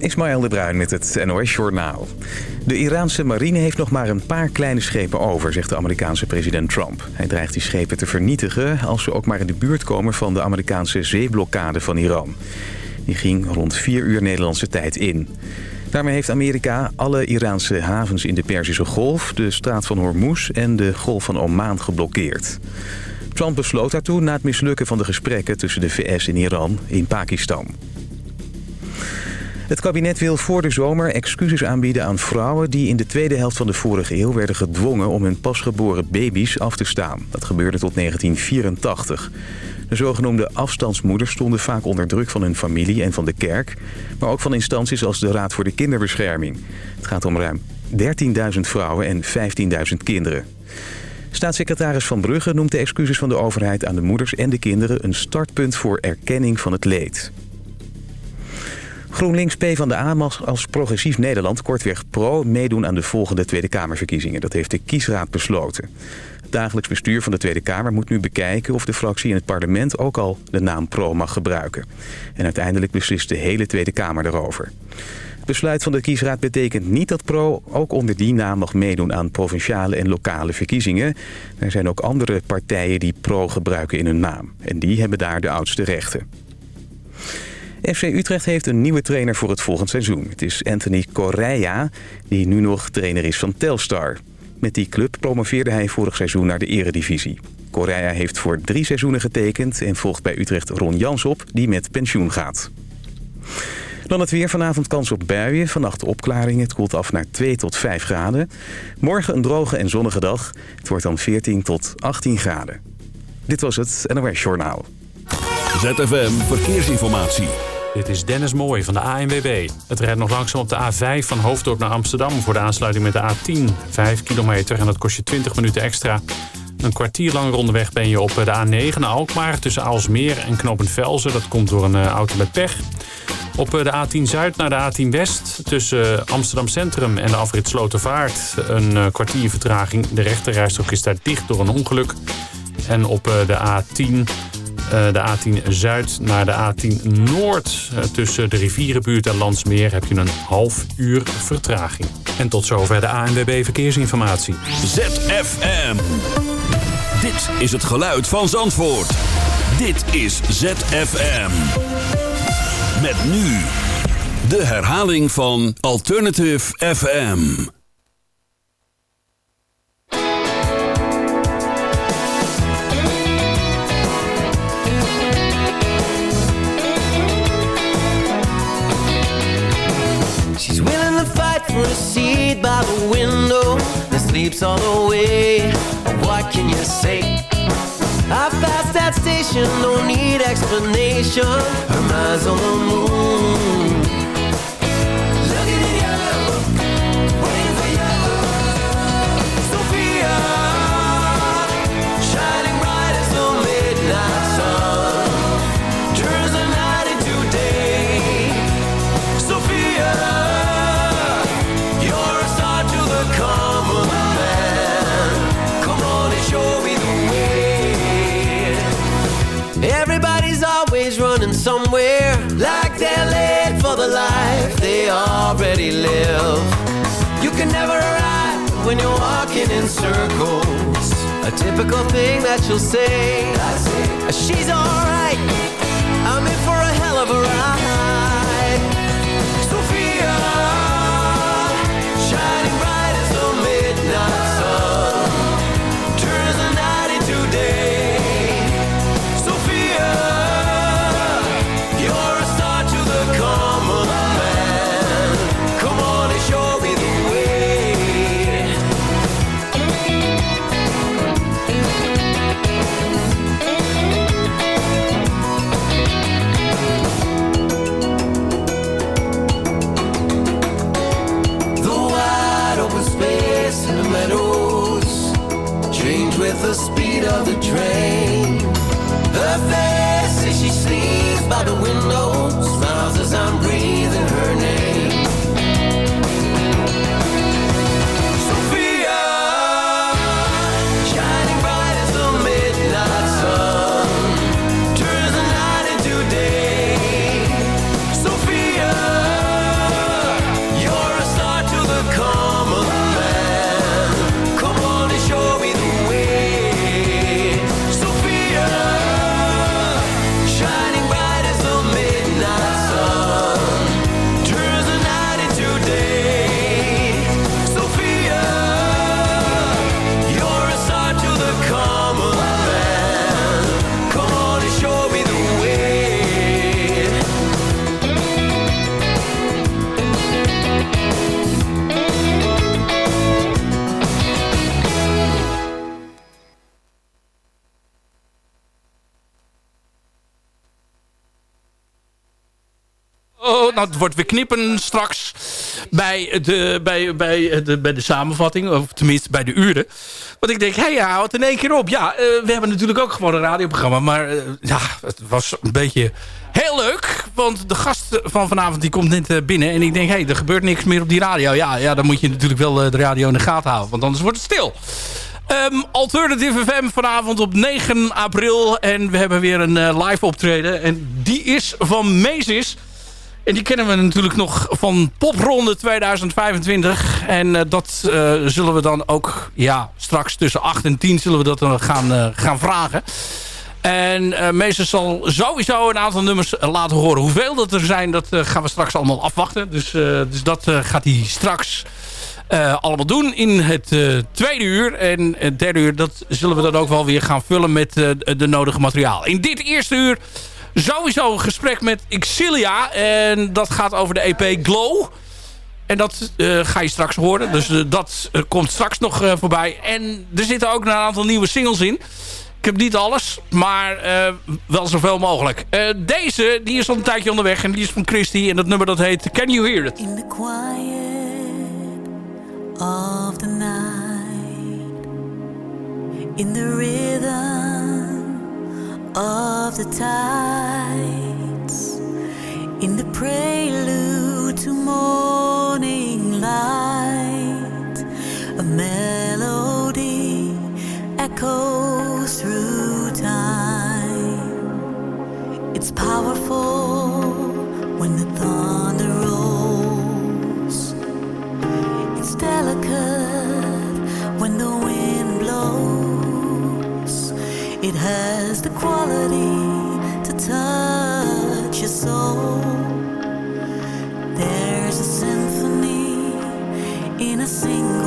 Ismaël de Bruin met het NOS Journaal. De Iraanse marine heeft nog maar een paar kleine schepen over, zegt de Amerikaanse president Trump. Hij dreigt die schepen te vernietigen als ze ook maar in de buurt komen van de Amerikaanse zeeblokkade van Iran. Die ging rond 4 uur Nederlandse tijd in. Daarmee heeft Amerika alle Iraanse havens in de Perzische Golf, de straat van Hormuz en de Golf van Oman geblokkeerd. Trump besloot daartoe na het mislukken van de gesprekken tussen de VS en Iran in Pakistan. Het kabinet wil voor de zomer excuses aanbieden aan vrouwen... die in de tweede helft van de vorige eeuw werden gedwongen... om hun pasgeboren baby's af te staan. Dat gebeurde tot 1984. De zogenoemde afstandsmoeders stonden vaak onder druk van hun familie en van de kerk... maar ook van instanties als de Raad voor de Kinderbescherming. Het gaat om ruim 13.000 vrouwen en 15.000 kinderen. Staatssecretaris Van Brugge noemt de excuses van de overheid aan de moeders en de kinderen... een startpunt voor erkenning van het leed. GroenLinks PvdA mag als Progressief Nederland kortweg pro meedoen aan de volgende Tweede Kamerverkiezingen. Dat heeft de kiesraad besloten. Het dagelijks bestuur van de Tweede Kamer moet nu bekijken of de fractie in het parlement ook al de naam pro mag gebruiken. En uiteindelijk beslist de hele Tweede Kamer erover. Het besluit van de kiesraad betekent niet dat pro ook onder die naam mag meedoen aan provinciale en lokale verkiezingen. Er zijn ook andere partijen die pro gebruiken in hun naam. En die hebben daar de oudste rechten. FC Utrecht heeft een nieuwe trainer voor het volgend seizoen. Het is Anthony Correa, die nu nog trainer is van Telstar. Met die club promoveerde hij vorig seizoen naar de eredivisie. Correa heeft voor drie seizoenen getekend en volgt bij Utrecht Ron Jans op, die met pensioen gaat. Dan het weer. Vanavond kans op buien. Vannacht opklaringen. Het koelt af naar 2 tot 5 graden. Morgen een droge en zonnige dag. Het wordt dan 14 tot 18 graden. Dit was het NOS Journaal. ZFM Verkeersinformatie. Dit is Dennis Mooij van de ANWB. Het rijdt nog langzaam op de A5 van Hoofddorp naar Amsterdam... voor de aansluiting met de A10. 5 kilometer en dat kost je 20 minuten extra. Een kwartier lang rondeweg ben je op de A9 naar Alkmaar... tussen Aalsmeer en Knopend Velzen. Dat komt door een eh, auto met pech. Op de A10 Zuid naar de A10 West tussen Amsterdam Centrum en de afrit Slotervaart. Een eh, kwartier vertraging. De rechterrijstrook is daar dicht door een ongeluk. En op eh, de A10 eh, de A10 Zuid naar de A10 Noord. Eh, tussen de rivierenbuurt en Landsmeer heb je een half uur vertraging. En tot zover de ANWB Verkeersinformatie. ZFM. Dit is het geluid van Zandvoort. Dit is ZFM. Met nu de herhaling van Alternative FM. For a seat by the window that sleeps all the way. What can you say? I passed that station, don't need explanation. Her mind's on the moon. They're late for the life they already live. You can never arrive when you're walking in circles. A typical thing that you'll say. She's alright. I'm in for a hell of a ride. By the window Nou, het wordt weer knippen straks bij de, bij, bij, de, bij de samenvatting. Of tenminste bij de uren. Want ik denk, hé, hey, ja, houdt in één keer op. Ja, we hebben natuurlijk ook gewoon een radioprogramma. Maar ja, het was een beetje heel leuk. Want de gast van vanavond die komt net binnen. En ik denk, hé, hey, er gebeurt niks meer op die radio. Ja, ja, dan moet je natuurlijk wel de radio in de gaten houden. Want anders wordt het stil. Um, Alternative FM vanavond op 9 april. En we hebben weer een live optreden. En die is van Meesis. En die kennen we natuurlijk nog van Popronde 2025. En uh, dat uh, zullen we dan ook ja, straks tussen 8 en 10 zullen we dat gaan, gaan vragen. En meester zal sowieso een aantal nummers laten horen. Hoeveel dat er zijn, dat gaan we straks allemaal afwachten. Dus, dus dat gaat hij straks allemaal doen in het tweede uur. En het derde uur, dat zullen we dan ook wel weer gaan vullen met de nodige materiaal. In dit eerste uur sowieso een gesprek met Exilia. En dat gaat over de EP Glow. En dat ga je straks horen. Dus dat komt straks nog voorbij. En er zitten ook een aantal nieuwe singles in. Ik heb niet alles, maar wel zoveel mogelijk. Deze, die is al een tijdje onderweg en die is van Christy. En dat nummer dat heet Can You Hear It? In the quiet of the night In the rhythm of the tides In the prelude to morning light A melody echoes through time. It's powerful when the thunder It has the quality to touch your soul. There's a symphony in a single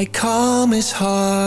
My calm is hard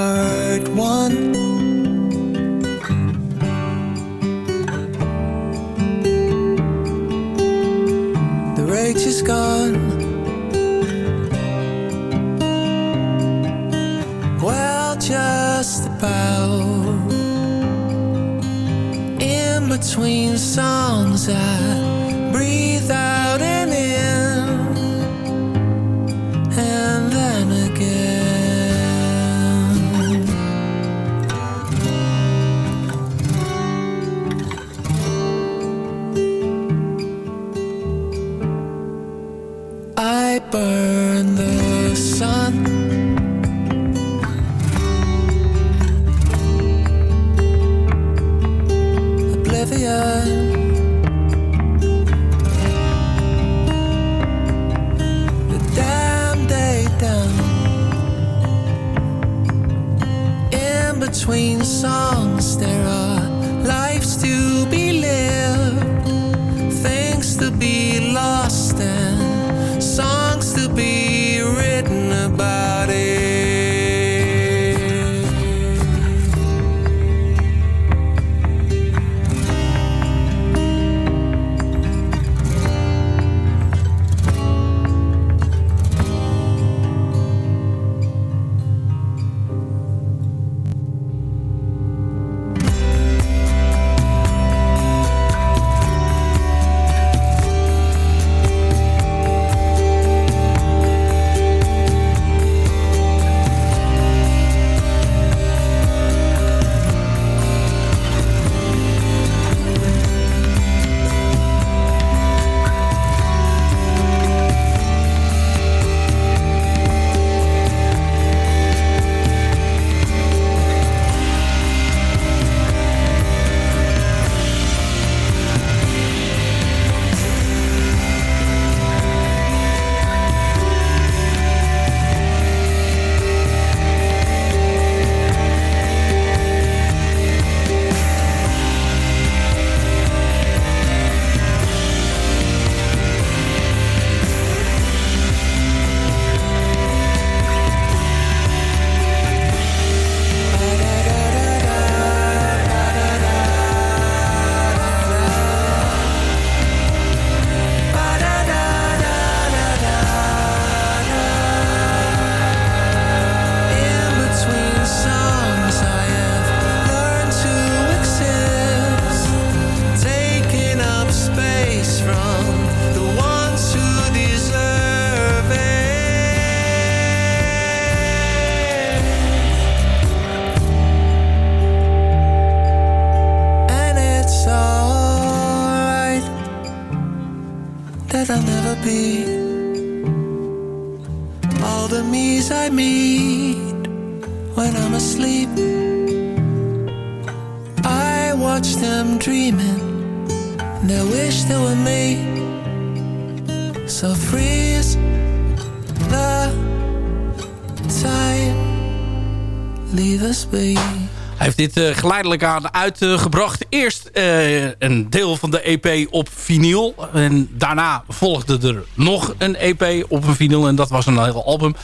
heeft dit eh, geleidelijk aan uitgebracht. Eerst eh, een deel van de EP op vinyl. En daarna volgde er nog een EP op een vinyl. En dat was een heel album.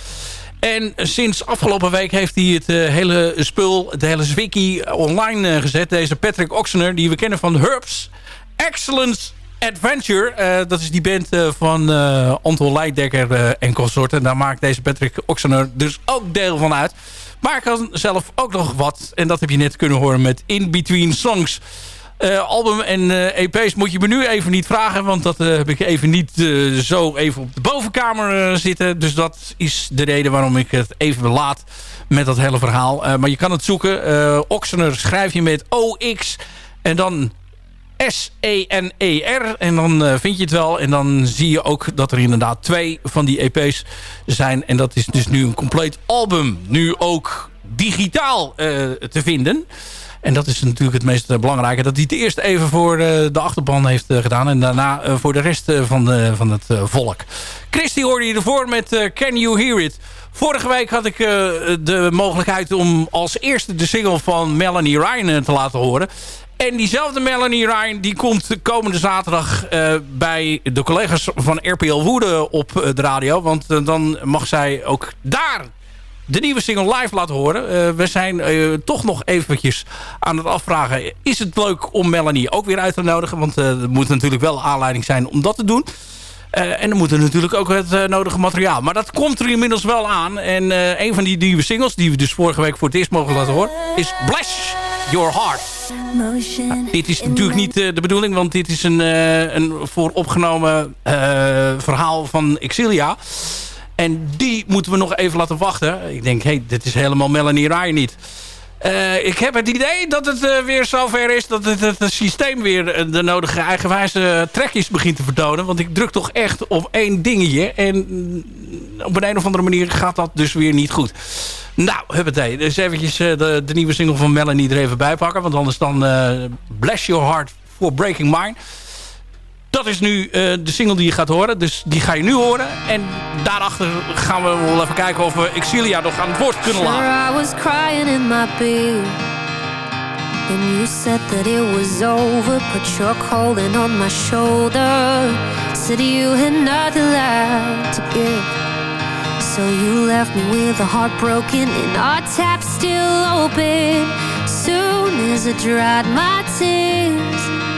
En sinds afgelopen week heeft hij het eh, hele spul, het hele zwikkie online gezet. Deze Patrick Oxener, die we kennen van Herbs. Excellence Adventure. Eh, dat is die band eh, van eh Anton en consorten. Daar maakt deze Patrick Oxener dus ook deel van uit. Maar kan zelf ook nog wat. En dat heb je net kunnen horen met In Between Songs. Album en EP's moet je me nu even niet vragen. Want dat heb ik even niet zo even op de bovenkamer zitten. Dus dat is de reden waarom ik het even laat met dat hele verhaal. Maar je kan het zoeken. Oxener schrijf je met OX en dan S-E-N-E-R. En dan eh, vind je het wel. En dan zie je ook dat er inderdaad twee van die EP's zijn. En dat is dus nu een compleet album. Nu ook digitaal eh, te vinden. En dat is natuurlijk het meest eh, belangrijke. Dat hij het eerst even voor de achterban heeft gedaan. En daarna voor de rest van, van het volk. Christy hoorde je ervoor met Can You Hear It. Vorige week had ik de mogelijkheid om als eerste de single van Melanie Ryan te laten horen. En diezelfde Melanie Ryan die komt komende zaterdag eh, bij de collega's van RPL Woede op eh, de radio. Want eh, dan mag zij ook daar de nieuwe single live laten horen. We zijn toch nog eventjes aan het afvragen. Is het leuk om Melanie ook weer uit te nodigen? Want er moet natuurlijk wel aanleiding zijn om dat te doen. En er moet er natuurlijk ook het nodige materiaal. Maar dat komt er inmiddels wel aan. En een van die nieuwe singles, die we dus vorige week voor het eerst mogen laten horen... is Bless Your Heart. Dit is natuurlijk niet eh, de bedoeling, want dit is een, eh, een vooropgenomen eh verhaal van Exilia. En die moeten we nog even laten wachten. Ik denk, hé, hey, dit is helemaal Melanie Ryan niet. Uh, ik heb het idee dat het uh, weer zover is dat het, het, systeem weer de nodige eigenwijze trekjes begint te vertonen. Want ik druk toch echt op één dingetje. En op een, een of andere manier gaat dat dus weer niet goed. Nou, huppatee. Dus eventjes de, de, nieuwe single van Melanie er even bij pakken. Want anders dan Bless Your Heart for Breaking Mine. Dat is nu uh, de single die je gaat horen. Dus die ga je nu horen. En daarachter gaan we wel even kijken of we Exilia nog aan het woord kunnen laten. Sure, I was crying in my bed. And you said that it was over. Put your holding on my shoulder. Said you had nothing left to give. So you left me with a heart broken and our tap still open. Soon as I dried my tears.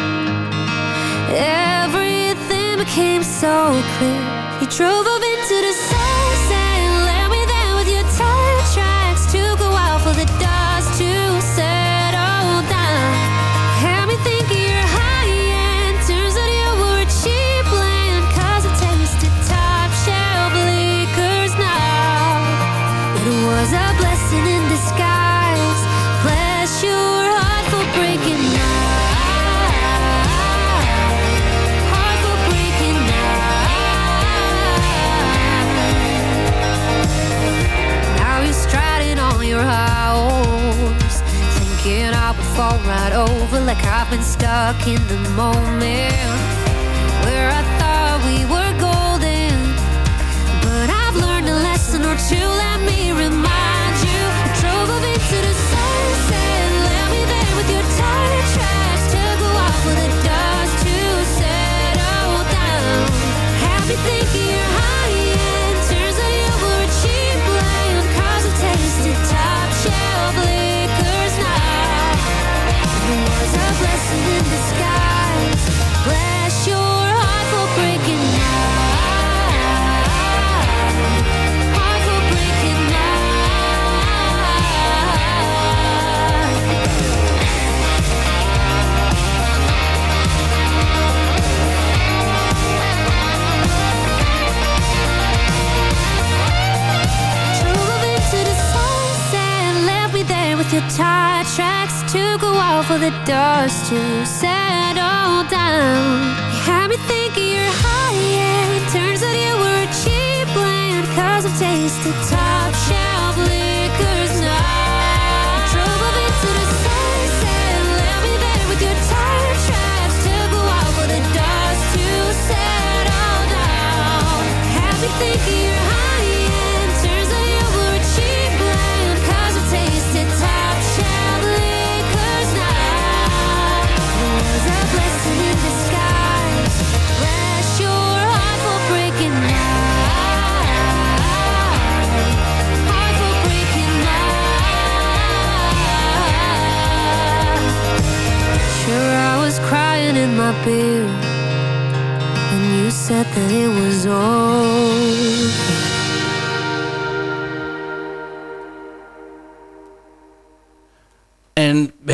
Everything became so clear. You drove up into the sunset, left me there with your tire tracks. Took a while for the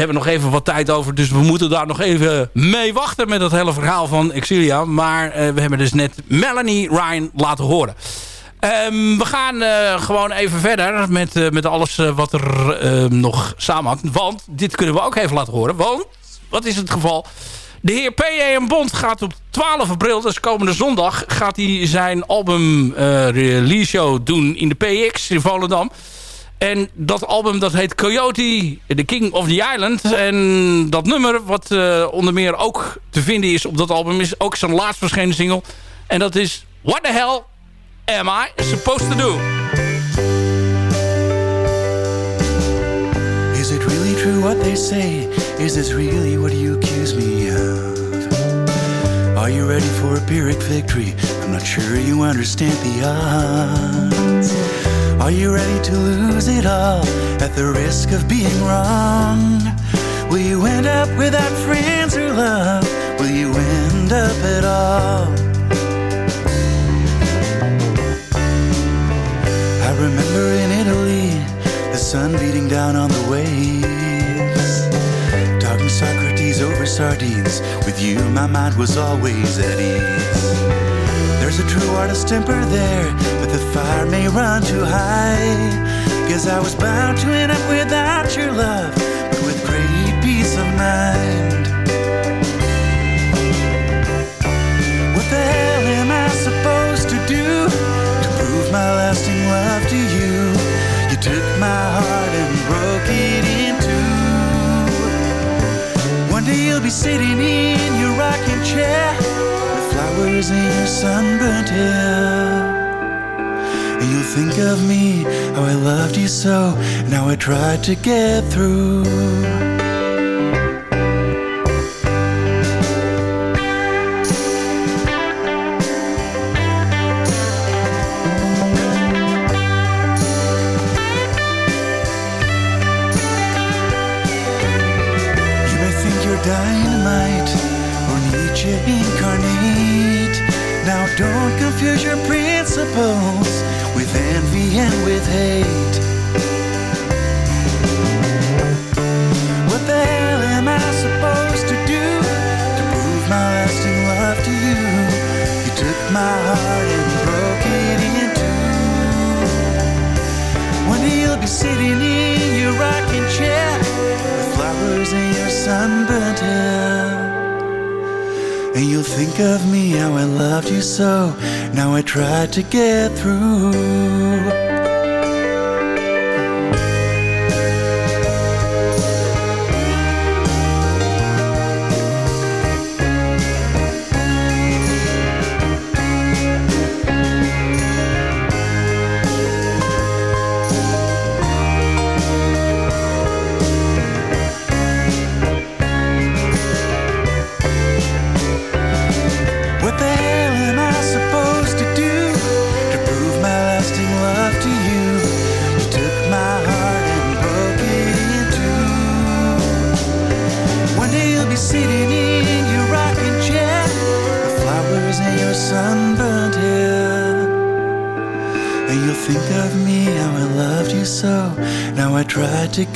hebben nog even wat tijd over. Dus we moeten daar nog even mee wachten met dat hele verhaal van Exilia. Maar eh, we hebben dus net Melanie Ryan laten horen. Ehm, we gaan eh, gewoon even verder met, eh, met alles wat er ehm, nog samenhangt. Want dit kunnen we ook even laten horen. Want, wat is het geval? De heer P.A.M. Bond gaat op 12 april, dus komende zondag... gaat hij zijn album release show doen in de PX in Volendam. En dat album dat heet Coyote, The King of the Island. En dat nummer wat eh, onder meer ook te vinden is op dat album... is ook zijn laatst verschenen single. En dat is What the Hell Am I Supposed to Do? Is it really true what they say? Is this really what you accuse me of? Are you ready for a Pyrrhic victory? I'm not sure you understand the odds. Are you ready to lose it all at the risk of being wrong? Will you end up without friends or love? Will you end up at all? I remember in Italy, the sun beating down on the waves. Talking Socrates over sardines. With you, my mind was always at ease. There's a true artist temper there, but the fire may run too high. Guess I was bound to end up without your love, but with great peace of mind. What the hell am I supposed to do to prove my lasting love to you? You took my heart and broke it in two. One day you'll be sitting in your rocking chair flowers in your sunburnt hair. And you'll think of me, how I loved you so, and how I tried to get through. With envy and with hate. What the hell am I supposed to do to prove my lasting love to you? You took my heart and broke it in two. One day you'll be sitting in your rocking chair with flowers in your sunburnt hair. And you'll think of me, how I loved you so. Now I try to get through.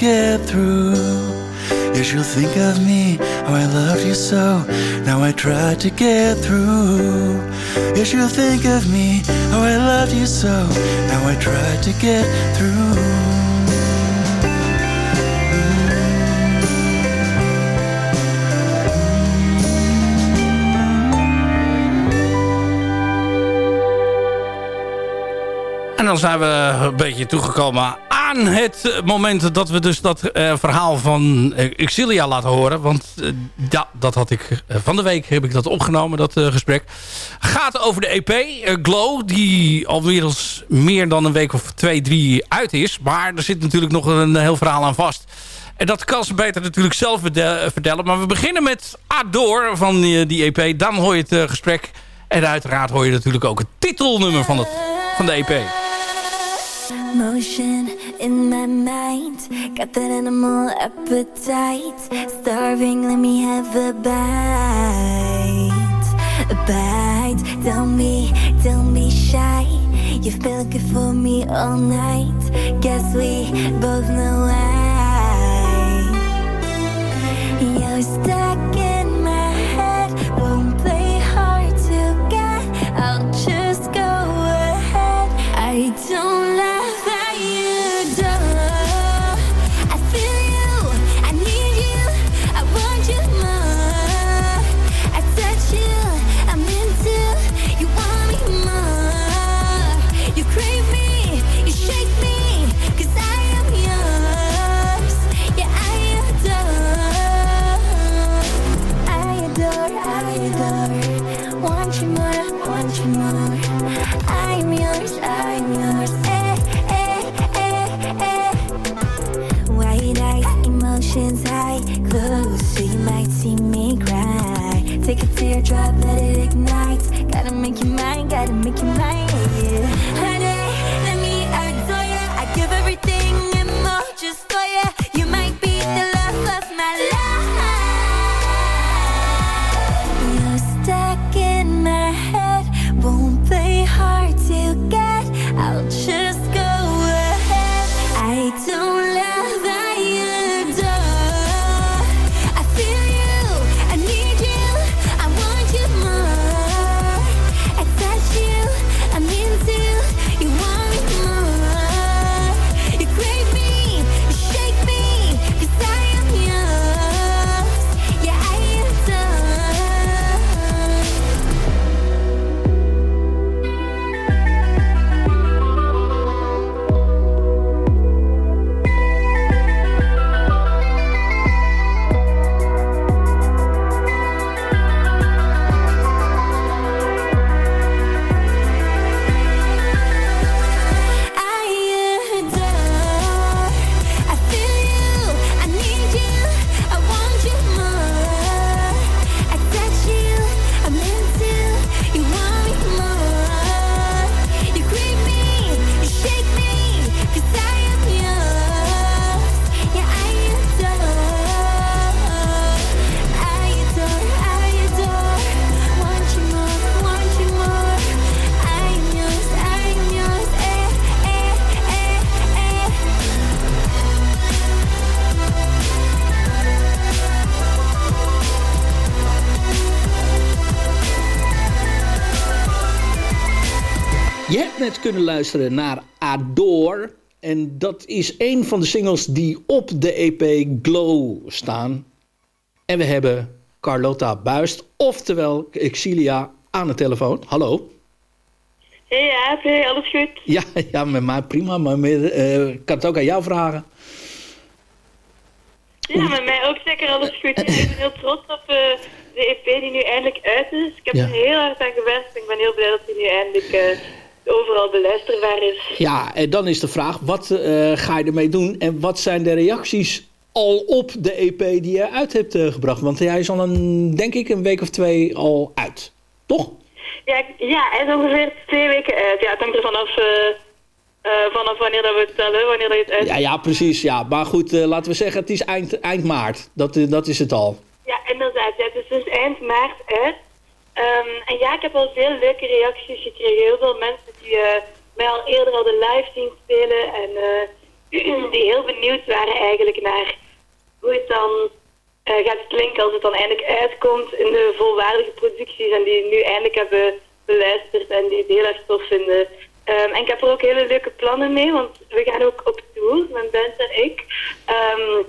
Get through. Yes, you'll think of me, how I loved you so. Now I tried to get through. Yes, you'll think of me, how I loved you so. Now I tried to get through. En dan zijn we een beetje toegekomen aan het moment dat we dus dat eh, verhaal van Exilia laten horen. Want eh, ja, dat had ik eh, van de week heb ik dat opgenomen, dat eh, gesprek. Gaat over de EP eh, Glow, die alweer meer dan een week of twee, drie uit is. Maar er zit natuurlijk nog een heel verhaal aan vast. En dat kan ze beter natuurlijk zelf vertellen. Maar we beginnen met Ador van die, EP. Dan hoor je het eh, gesprek. En uiteraard hoor je natuurlijk ook het titelnummer van, het, van de EP. Motion in my mind, got that animal appetite. Starving, let me have a bite. A bite, don't be, don't be shy. You've been looking for me all night. Guess we both know why. Kunnen luisteren naar Adore. En dat is een van de singles die op de EP Glow staan. En we hebben Carlotta Buist, oftewel Exilia, aan de telefoon. Hallo. Hey, ja, hey, alles goed? Ja, ja met mij prima, maar meer, eh, ik kan het ook aan jou vragen. Ja, met mij ook zeker alles goed. Ik ben heel trots op eh, de EP die nu eindelijk uit is. Ik heb Ja. er heel hard aan gewerkt. Ik ben heel blij dat die nu eindelijk eh, overal beluisterbaar is. Ja, en dan is de vraag, wat eh, ga je ermee doen? En wat zijn de reacties al op de EP die je uit hebt eh, gebracht? Want hij is al een, denk ik, een week of twee al uit. Toch? Ja, ja, hij is ongeveer twee weken uit. Ja, het hangt er vanaf, eh, vanaf wanneer dat we het tellen, wanneer dat je het uit... Ja, ja, precies. Ja. Maar goed, laten we zeggen, het is eind, eind maart. Dat, dat is het al. Ja, inderdaad. Ja, het is dus eind maart uit. Ehm, en ja, ik heb al veel leuke reacties gekregen. Heel veel mensen die eh, mij al eerder hadden live zien spelen. En eh, die heel benieuwd waren eigenlijk naar hoe het dan eh, gaat klinken als het dan eindelijk uitkomt in de volwaardige producties. En die nu eindelijk hebben beluisterd en die het heel erg tof vinden. Ehm, en ik heb er ook hele leuke plannen mee, want we gaan ook op tour, mijn band en ik. Ehm,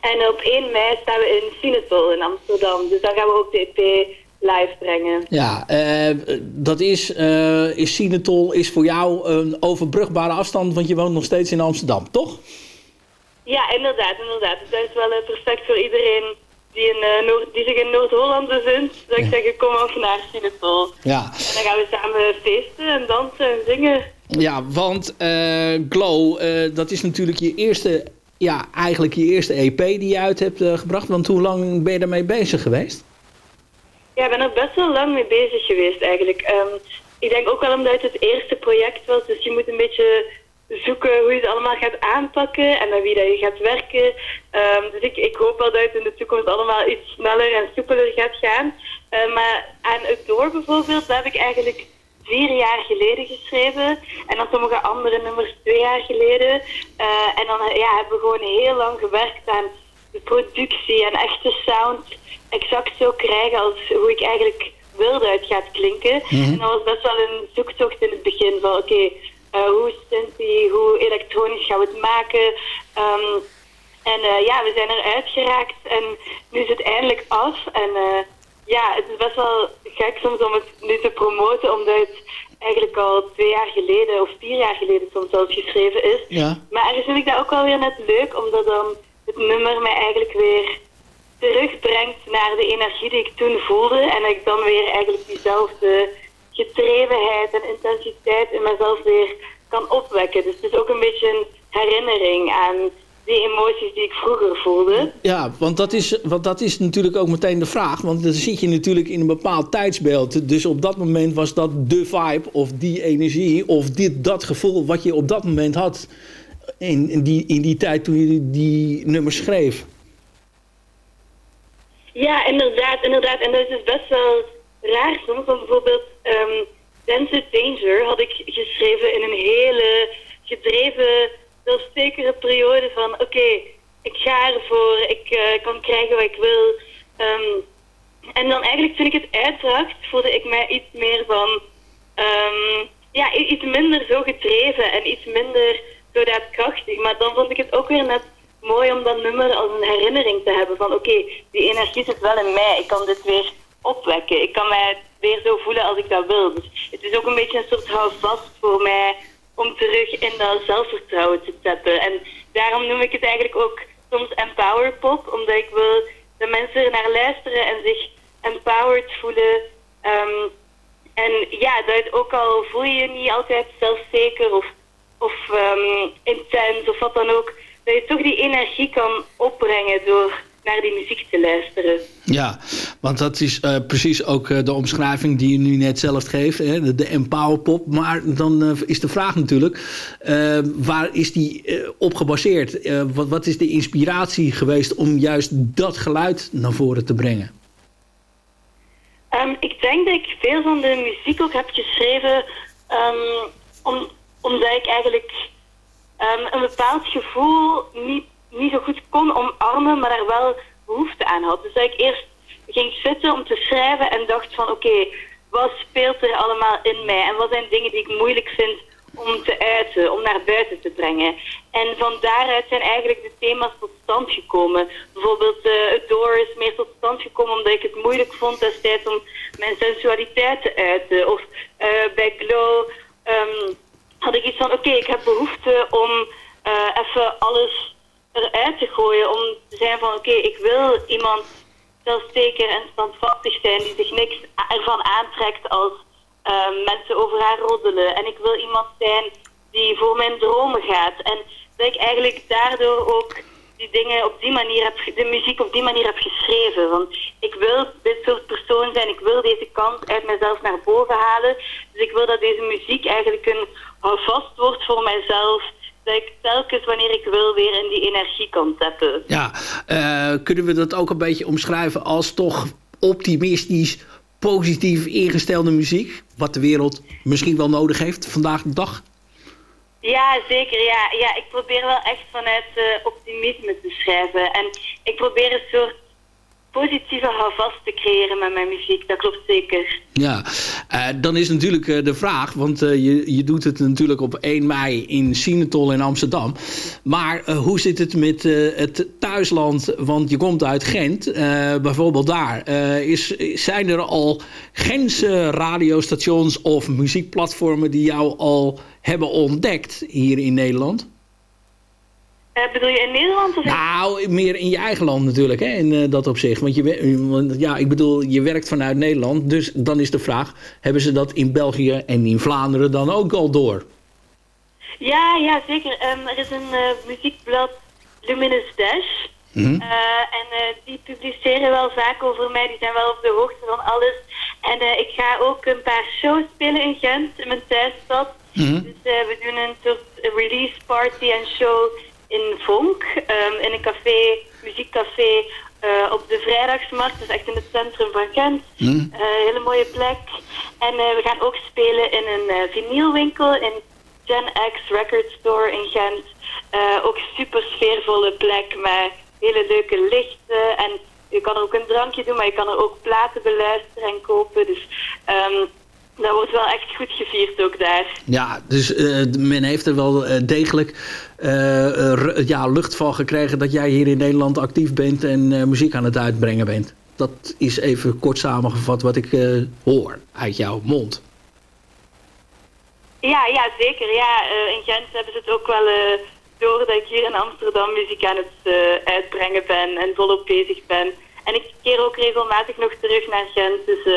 en op 1 mei staan we in Sinatol in Amsterdam. Dus dan gaan we ook de EP brengen. Ja, eh, dat is, eh is Sinatol is voor jou een overbrugbare afstand, want je woont nog steeds in Amsterdam, toch? Ja, inderdaad, inderdaad. Dus dat is wel eh, perfect voor iedereen die, in, Noord- die zich in Noord-Holland bevindt. Zou ik zeggen, kom ook naar Sinatol. Ja. En dan gaan we samen feesten en dansen en zingen. Ja, want Glow, dat is natuurlijk je eerste, ja, eigenlijk je eerste EP die je uit hebt gebracht. Want hoe lang ben je daarmee bezig geweest? Ja, ik ben er best wel lang mee bezig geweest eigenlijk. Ehm, ik denk ook wel omdat het het eerste project was, dus je moet een beetje zoeken hoe je het allemaal gaat aanpakken en met wie dat je gaat werken. Ehm, dus ik, ik hoop wel dat het in de toekomst allemaal iets sneller en soepeler gaat gaan. Eh, maar aan het door bijvoorbeeld, dat heb ik eigenlijk vier jaar geleden geschreven. En dan sommige andere nummers twee jaar geleden. Eh, en dan eh, ja, hebben we gewoon heel lang gewerkt aan productie en echte sound exact zo krijgen als hoe ik eigenlijk wilde dat het gaat klinken. En dat was best wel een zoektocht in het begin van oké, eh, hoe synthy, hoe elektronisch gaan we het maken. Ehm, en eh, ja, we zijn eruit geraakt en nu is het eindelijk af. En eh, ja, het is best wel gek soms om het nu te promoten, omdat het eigenlijk al twee jaar geleden of vier jaar geleden soms zelfs geschreven is. Ja. Maar ergens vind ik dat ook wel weer net leuk, omdat dan het nummer mij eigenlijk weer terugbrengt naar de energie die ik toen voelde. En ik dan weer eigenlijk diezelfde gedrevenheid en intensiteit in mezelf weer kan opwekken. Dus het is ook een beetje een herinnering aan die emoties die ik vroeger voelde. Ja, want dat, is, want dat is natuurlijk ook meteen de vraag. Want dan zit je natuurlijk in een bepaald tijdsbeeld. Dus op dat moment was dat de vibe of die energie of dit, dat gevoel wat je op dat moment had. In, in, die, in die tijd toen je die, nummers schreef. Ja, inderdaad, inderdaad. En dat is best wel raar soms. Want bijvoorbeeld ehm Dance Danger had ik geschreven in een hele gedreven, zelfzekere periode van oké, ik ga ervoor, ik eh, kan krijgen wat ik wil. Ehm, en dan eigenlijk toen ik het uitbracht, voelde ik mij iets meer van, ehm, ja, iets minder zo gedreven en iets minder zo daadkrachtig. Maar dan vond ik het ook weer net mooi om dat nummer als een herinnering te hebben van oké, die energie zit wel in mij, ik kan dit weer opwekken. Ik kan mij weer zo voelen als ik dat wil. Dus het is ook een beetje een soort houvast voor mij om terug in dat zelfvertrouwen te zetten. En daarom noem ik het eigenlijk ook soms empower pop, omdat ik wil dat mensen er naar luisteren en zich empowered voelen. Ehm, en ja, dat ook al voel je je niet altijd zelfzeker of, of ehm, intens of wat dan ook, dat je toch die energie kan opbrengen door naar die muziek te luisteren. Ja, want dat is eh, precies ook eh, de omschrijving die je nu net zelf geeft. Hè? De, de empower pop. Maar dan eh, is de vraag natuurlijk, waar is die op gebaseerd? Wat, wat is de inspiratie geweest om juist dat geluid naar voren te brengen? Ehm, ik denk dat ik veel van de muziek ook heb geschreven ehm, om, omdat ik eigenlijk ehm, een bepaald gevoel niet, niet zo goed kon omarmen, maar daar wel behoefte aan had. Dus dat ik eerst ging zitten om te schrijven en dacht van oké, wat speelt er allemaal in mij en wat zijn dingen die ik moeilijk vind om te uiten, om naar buiten te brengen. En van daaruit zijn eigenlijk de thema's tot stand gekomen. Bijvoorbeeld uh, het door is meer tot stand gekomen omdat ik het moeilijk vond destijds om mijn sensualiteit te uiten. Of uh, bij Glow um, had ik iets van, oké, ik heb behoefte om uh, even alles eruit te gooien. Om te zijn van, oké, ik wil iemand zelfzeker en standvastig zijn die zich niks ervan aantrekt als uh, mensen over haar roddelen. En ik wil iemand zijn die voor mijn dromen gaat. En dat ik eigenlijk daardoor ook die dingen op die manier heb, de muziek op die manier heb geschreven. Want ik wil dit soort persoon zijn, ik wil deze kant uit mezelf naar boven halen. Dus ik wil dat deze muziek eigenlijk een houvast wordt voor mijzelf. Dat ik telkens wanneer ik wil weer in die energie kan tappen. Ja, uh, kunnen we dat ook een beetje omschrijven als toch optimistisch, positief ingestelde muziek? Wat de wereld misschien wel nodig heeft vandaag de dag? Ja, zeker. Ja. Ja, ik probeer wel echt vanuit uh, optimisme te schrijven. En ik probeer een soort positieve houvast te creëren met mijn muziek. Dat klopt zeker. Ja, uh, dan is natuurlijk uh, de vraag, want uh, je, je doet het natuurlijk op 1 mei in Sinetol in Amsterdam. Maar hoe zit het met het thuisland? Want je komt uit Gent, bijvoorbeeld daar. is, zijn er al Gentse radiostations of muziekplatformen die jou al hebben ontdekt hier in Nederland? Uh, bedoel je in Nederland? Of nou, meer in je eigen land natuurlijk, hè, in uh, dat opzicht. Want je, ja, ik bedoel, je werkt vanuit Nederland. Dus dan is de vraag, hebben ze dat in België en in Vlaanderen dan ook al door? Ja, ja, zeker. Um, er is een uh, muziekblad Luminous Dash. Mm -hmm. en die publiceren wel vaak over mij. Die zijn wel op de hoogte van alles. En ik ga ook een paar shows spelen in Gent, in mijn thuisstad. Mm -hmm. Dus we doen een soort release party en show in Vonk, um, in een café, muziekcafé uh, op de Vrijdagsmarkt. Dat is echt in het centrum van Gent. Mm. Uh, hele mooie plek. En uh, we gaan ook spelen in een vinylwinkel in Gen X Record Store in Gent. ook super sfeervolle plek met hele leuke lichten. En je kan er ook een drankje doen, maar je kan er ook platen beluisteren en kopen. Dus um, dat wordt wel echt goed gevierd ook daar. Ja, dus uh, men heeft er wel uh, degelijk uh, ja, lucht van gekregen dat jij hier in Nederland actief bent en muziek aan het uitbrengen bent. Dat is even kort samengevat wat ik hoor uit jouw mond. Ja, ja zeker. Ja, in Gent hebben ze het ook wel door dat ik hier in Amsterdam muziek aan het uitbrengen ben en volop bezig ben. En ik keer ook regelmatig nog terug naar Gent, dus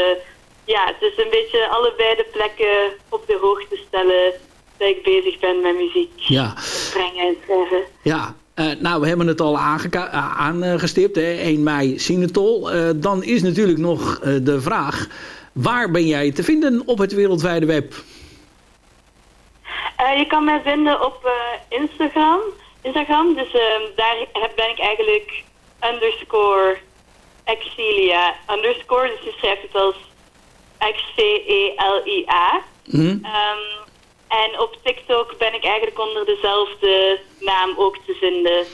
ja, het is een beetje allebei de plekken op de hoogte stellen dat ik bezig ben met muziek. Ja. Brengen en schrijven. Ja, uh, nou, we hebben het al aangestipt, hè? 1 mei Sinetol. Uh, dan is natuurlijk nog uh, de vraag, waar ben jij te vinden op het wereldwijde web? je kan mij vinden op Instagram. Instagram, dus ehm, daar ben ik eigenlijk underscore Exilia underscore. Dus je schrijft het als X-C-E-L-I-A. Mm. Um, en op TikTok ben ik eigenlijk onder dezelfde naam ook te vinden.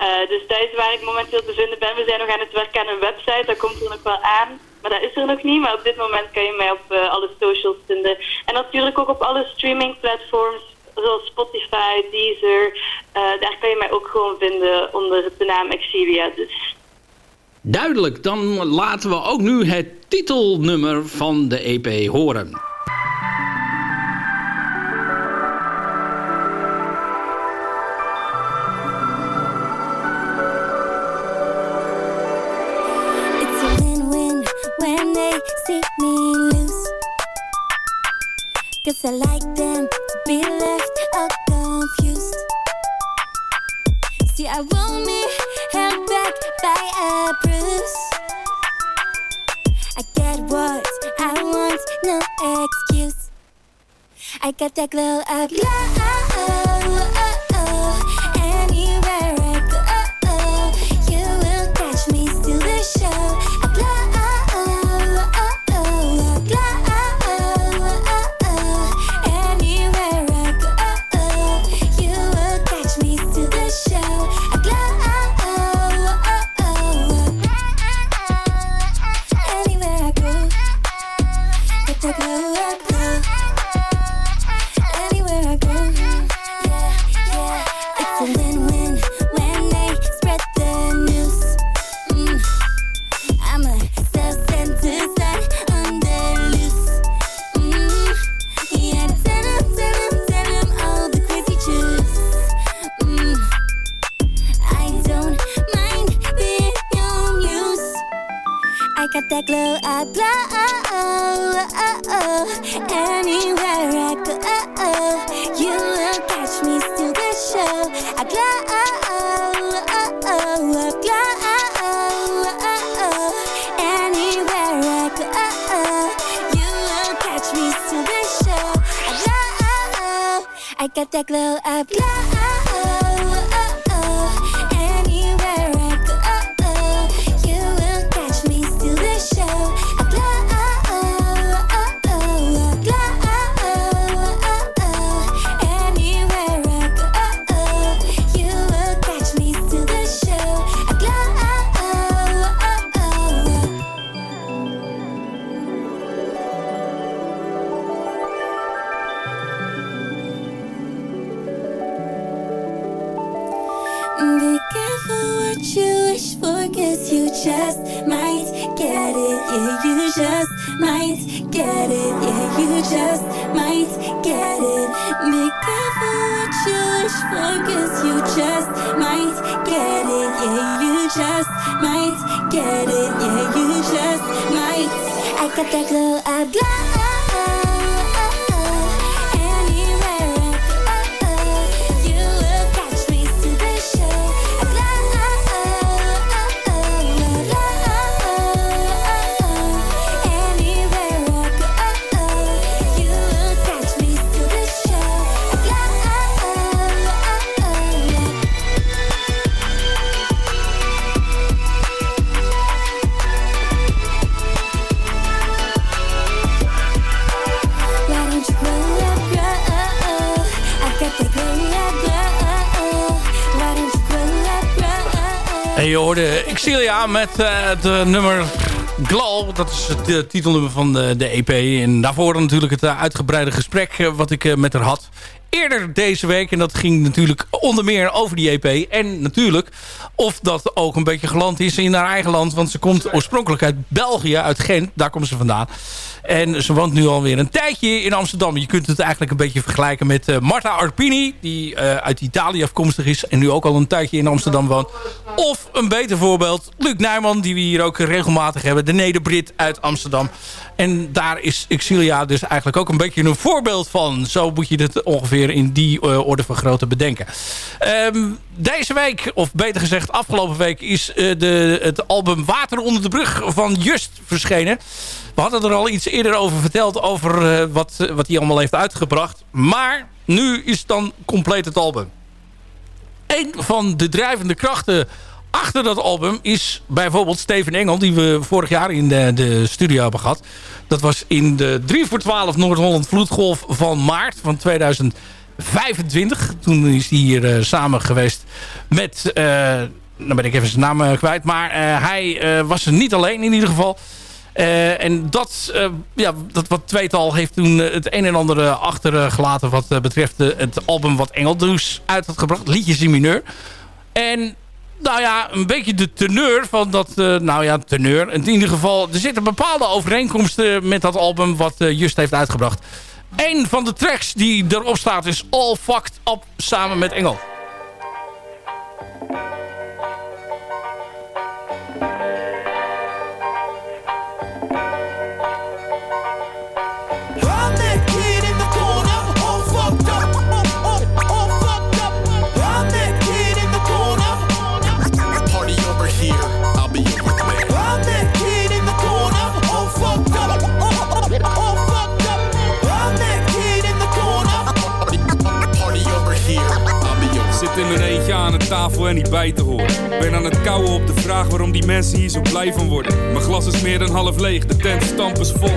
Uh, dus dat is waar ik momenteel te vinden ben. We zijn nog aan het werken aan een website, dat komt er nog wel aan. Maar dat is er nog niet, maar op dit moment kan je mij op uh, alle socials vinden. En natuurlijk ook op alle streamingplatforms, zoals Spotify, Deezer. Uh, daar kan je mij ook gewoon vinden onder de naam Exivia. Dus. Duidelijk, dan laten we ook nu het titelnummer van de EP horen. me Cause I like them to be left out confused See, I held back by a bruise I get what I want, no excuse. I got that glow up, glow. That glow, I glow. Anywhere I go, you will catch me still the show. I glow, I glow. Anywhere I go, you will catch me still the show. I glow, I got that glow, I glow. I got that glow, I glow. Exilia met eh, het eh, nummer Glow. Dat is het eh, titelnummer van de, EP. En daarvoor natuurlijk het uitgebreide gesprek wat ik met haar had. Eerder deze week. En dat ging natuurlijk onder meer over die EP. En natuurlijk of dat ook een beetje geland is in haar eigen land. Want ze komt oorspronkelijk uit België, uit Gent. Daar komt ze vandaan. En ze woont nu alweer een tijdje in Amsterdam. Je kunt het eigenlijk een beetje vergelijken met eh, Marta Arpini. Die eh, uit Italië afkomstig is. En nu ook al een tijdje in Amsterdam woont. Of een beter voorbeeld, Luc Nijman. Die we hier ook regelmatig hebben. De Nederbrit uit Amsterdam. En daar is Exilia dus eigenlijk ook een beetje een voorbeeld van. Zo moet je het ongeveer in die eh, orde van grootte bedenken. Ehm, deze week, of beter gezegd afgelopen week... is eh, de, het album Water onder de brug van Just verschenen. We hadden er al iets eerder over verteld... over eh, wat, wat hij allemaal heeft uitgebracht. Maar nu is dan compleet het album. Een van de drijvende krachten achter dat album is bijvoorbeeld Steven Engel... die we vorig jaar in de, de studio hebben gehad. Dat was in de 3 voor 12 Noord-Holland Vloedgolf van maart van 2025. Toen is hij hier eh, samen geweest met... dan ben ik even zijn naam eh, kwijt. Maar hij was er niet alleen in ieder geval. En dat, ja, dat wat tweetal heeft toen het een en ander achtergelaten... wat betreft het album wat Engel dus uit had gebracht. Liedjes in mineur. En nou ja, een beetje de teneur van dat... eh, nou ja, teneur. In ieder geval, er zitten bepaalde overeenkomsten met dat album... wat eh, Just heeft uitgebracht. Een van de tracks die erop staat is All Fucked Up samen met Engel. En niet bij te horen. Ben aan het kauwen op de vraag waarom die mensen hier zo blij van worden. Mijn glas is meer dan half leeg, de tent stamp is vol.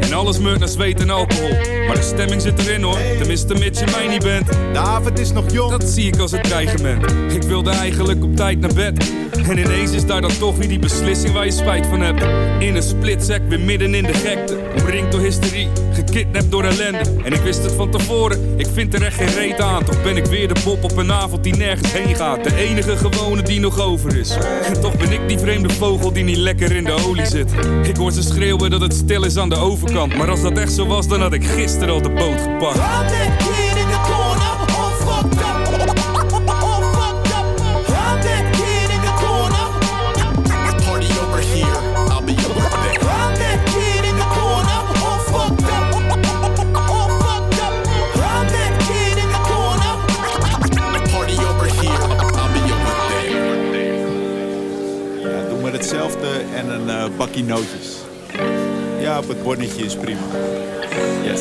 En alles meurt naar zweet en alcohol. Maar de stemming zit erin hoor, tenminste mits je mij niet bent. De avond is nog jong. Dat zie ik als een dreigement. Ik wilde eigenlijk op tijd naar bed. En ineens is daar dan toch weer die beslissing waar je spijt van hebt. In een splitsec, weer midden in de gekte. Omringd door hysterie, gekidnapt door ellende. En ik wist het van tevoren, ik vind er echt geen reet aan. Toch ben ik weer de pop op een avond die nergens heen gaat. De enige gewone die nog over is. En toch ben ik die vreemde vogel die niet lekker in de olie zit. Ik hoor ze schreeuwen dat het stil is aan de overkant. Maar als dat echt zo was, dan had ik gisteren al de boot gepakt. Ja, op het bonnetje is prima. Yes.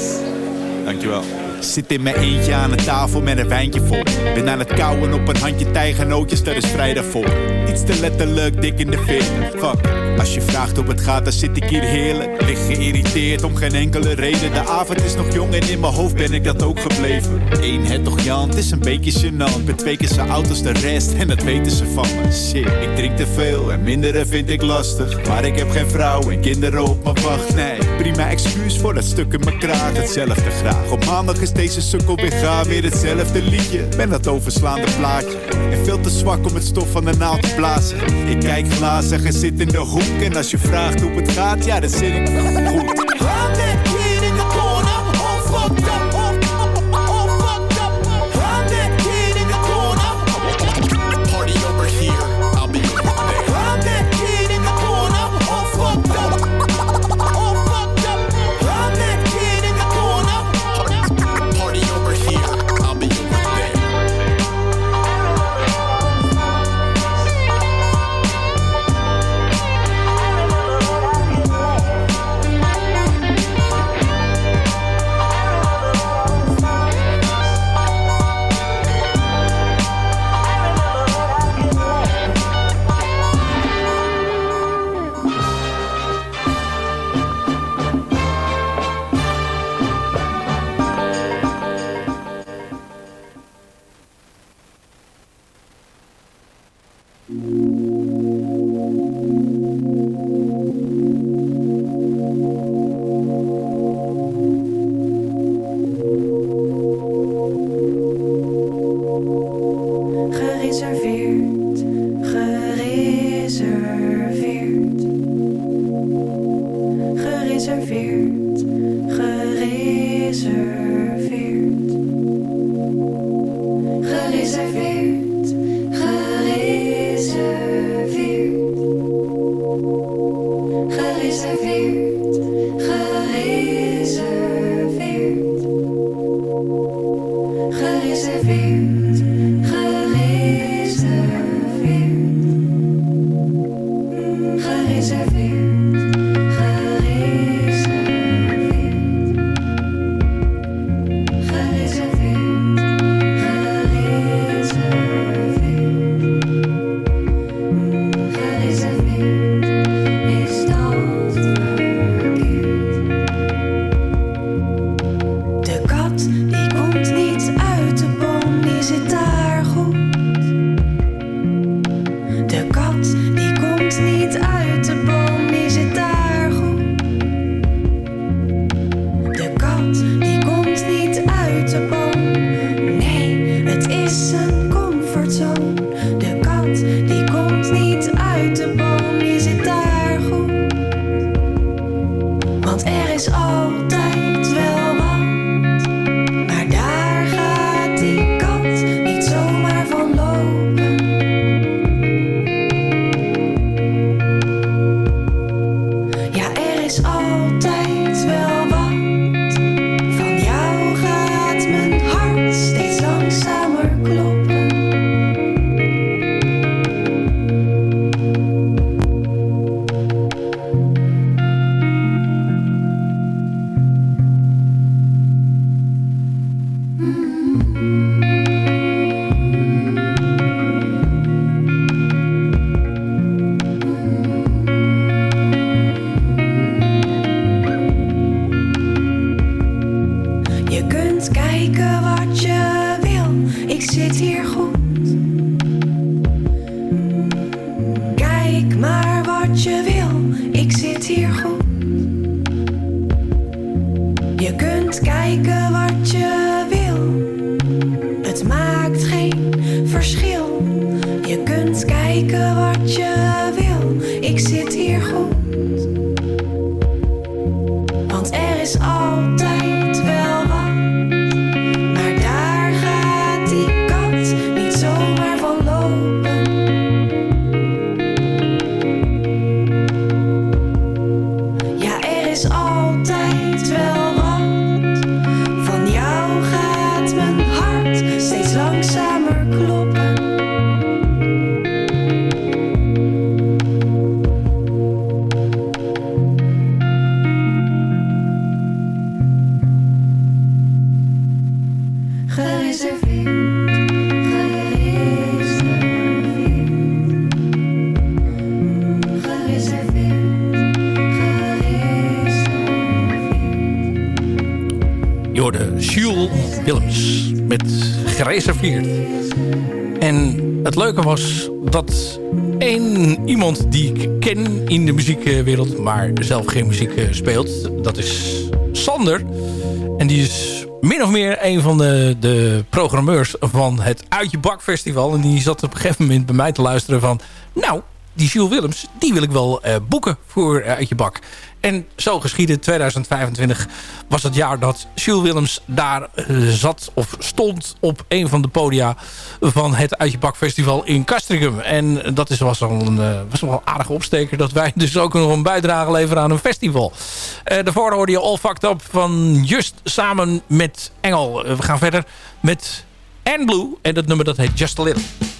Dankjewel. Zit in mijn eentje aan een tafel met een wijntje vol. Ben aan het kauwen op een handje tijgernootjes, dat is vrijdag vol. Iets te letterlijk, dik in de veertig. Fuck, als je vraagt hoe het gaat, dan zit ik hier heerlijk. Lig geïrriteerd om geen enkele reden. De avond is nog jong en in mijn hoofd ben ik dat ook gebleven. Eén het toch Jan, het is een beetje gênant. Ben twee keer zo oud als de rest en dat weten ze van me. Shit, ik drink te veel en minderen vind ik lastig. Maar ik heb geen vrouw en kinderen op me wacht. Nee, prima excuus voor dat stuk in mijn kraag. Hetzelfde graag. Op maandag is deze sukkel weer gaar, weer hetzelfde liedje. Dat overslaande plaatje. En veel te zwak om het stof van de naald te blazen. Ik kijk glazig en zit in de hoek. En als je vraagt hoe het gaat, ja, dan zit ik goed. Of you. Was dat één iemand die ik ken in de muziekwereld... maar zelf geen muziek eh, speelt, dat is Sander. En die is min of meer een van de, de programmeurs van het Uit Je Bak Festival. En die zat op een gegeven moment bij mij te luisteren van... nou, die Jules Willems, die wil ik wel eh, boeken voor eh, Uit Je Bak. En zo geschiedde 2025 was het jaar dat Jules Willems daar eh, zat of stond op een van de podia van het Uit Je Bak Festival in Castricum. En dat is, was, was wel een aardige opsteker dat wij dus ook nog een bijdrage leveren aan een festival. Daarvoor hoorde je All Fucked Up van Just samen met Engel. We gaan verder met Anne Blue en dat nummer dat heet Just a Little.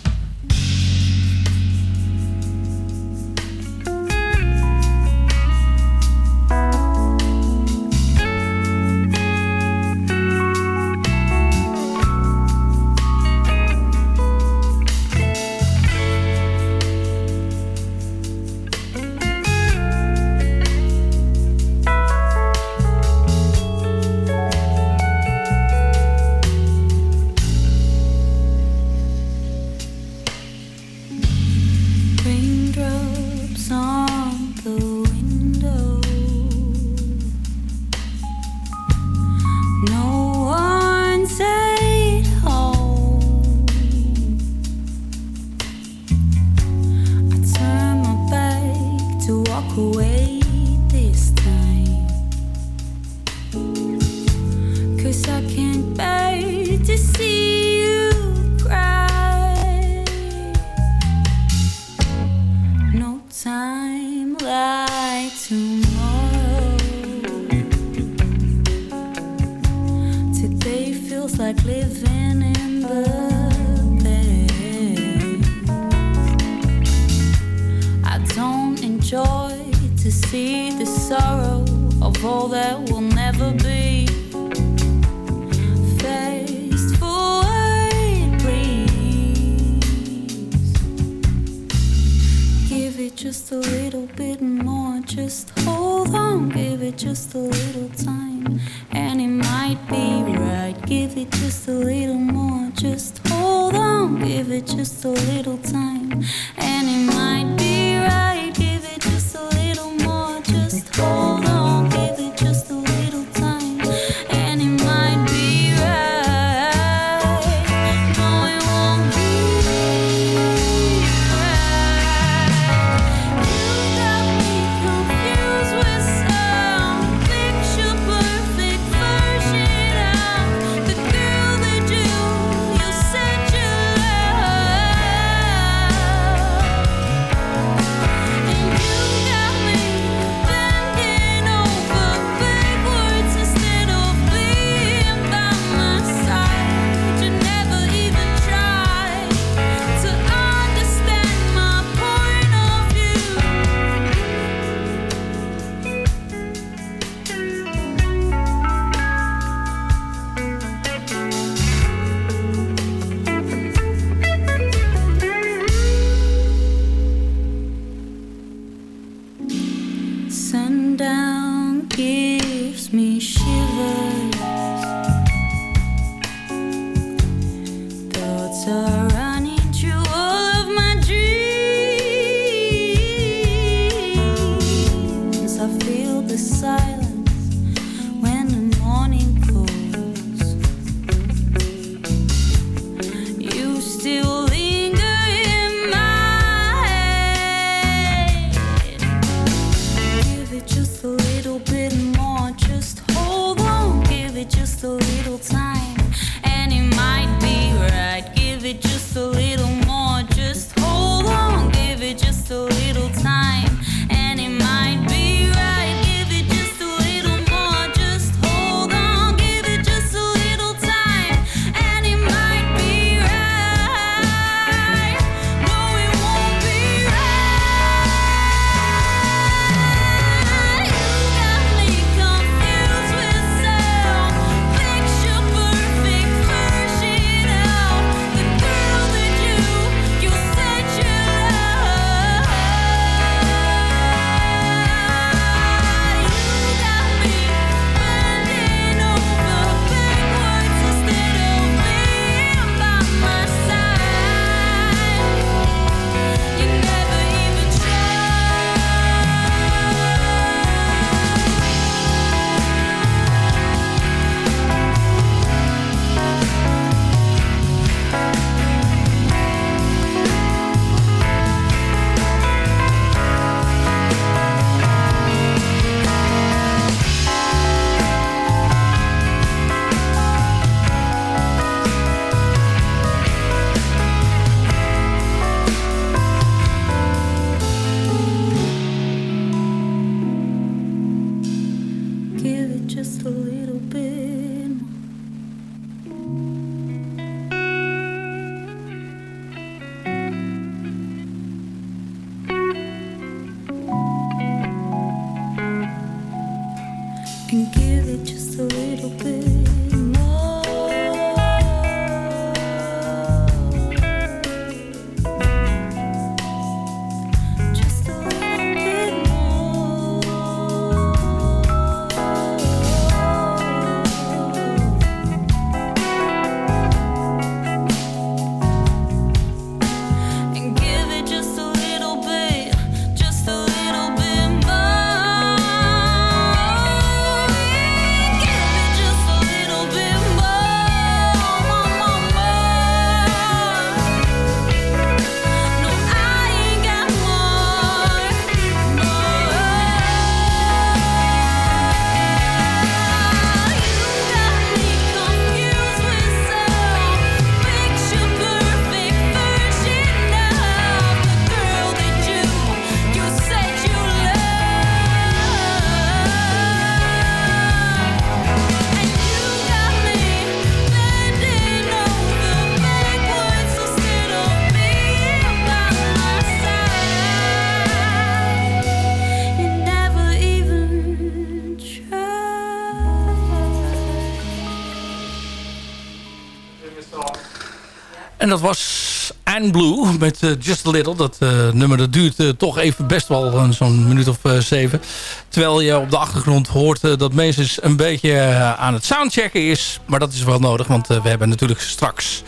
Dat was Anne Blue met eh, Just a Little. Dat eh, nummer dat duurt eh, toch even best wel zo'n minuut of zeven. Terwijl je op de achtergrond hoort dat Meesters een beetje aan het soundchecken is. Maar dat is wel nodig, want we hebben natuurlijk straks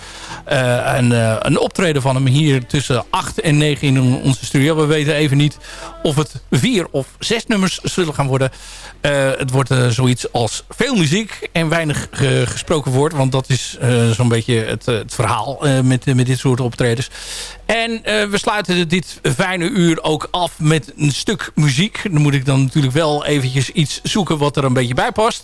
eh, een, eh, een optreden van hem hier tussen 8 en 9 in onze studio. We weten even niet of het vier of zes nummers zullen gaan worden. Eh, het wordt zoiets als veel muziek en weinig ge- gesproken woord. Want dat is zo'n beetje het, het verhaal met, met dit soort optredens. En we sluiten dit fijne uur ook af met een stuk muziek. Dan moet ik dan natuurlijk wel eventjes iets zoeken wat er een beetje bij past.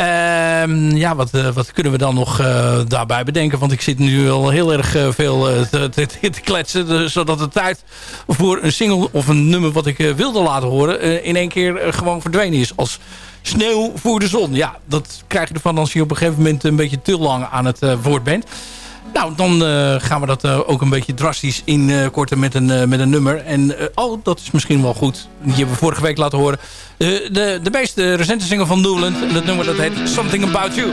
Ehm, ja, wat, eh, wat kunnen we dan nog eh, daarbij bedenken? Want ik zit nu al heel erg eh, veel te, te, kletsen. dus zodat de tijd voor een single of een nummer wat ik wilde laten horen... in één keer gewoon verdwenen is. Als sneeuw voor de zon. Ja, dat krijg je ervan als je op een gegeven moment een beetje te lang aan het woord bent. Nou, dan eh, gaan we dat eh, ook een beetje drastisch inkorten met, een, eh, met een nummer. En oh, dat is misschien wel goed. Die hebben we vorige week laten horen. De, de meest recente single van Newland. Dat nummer dat heet Something About You.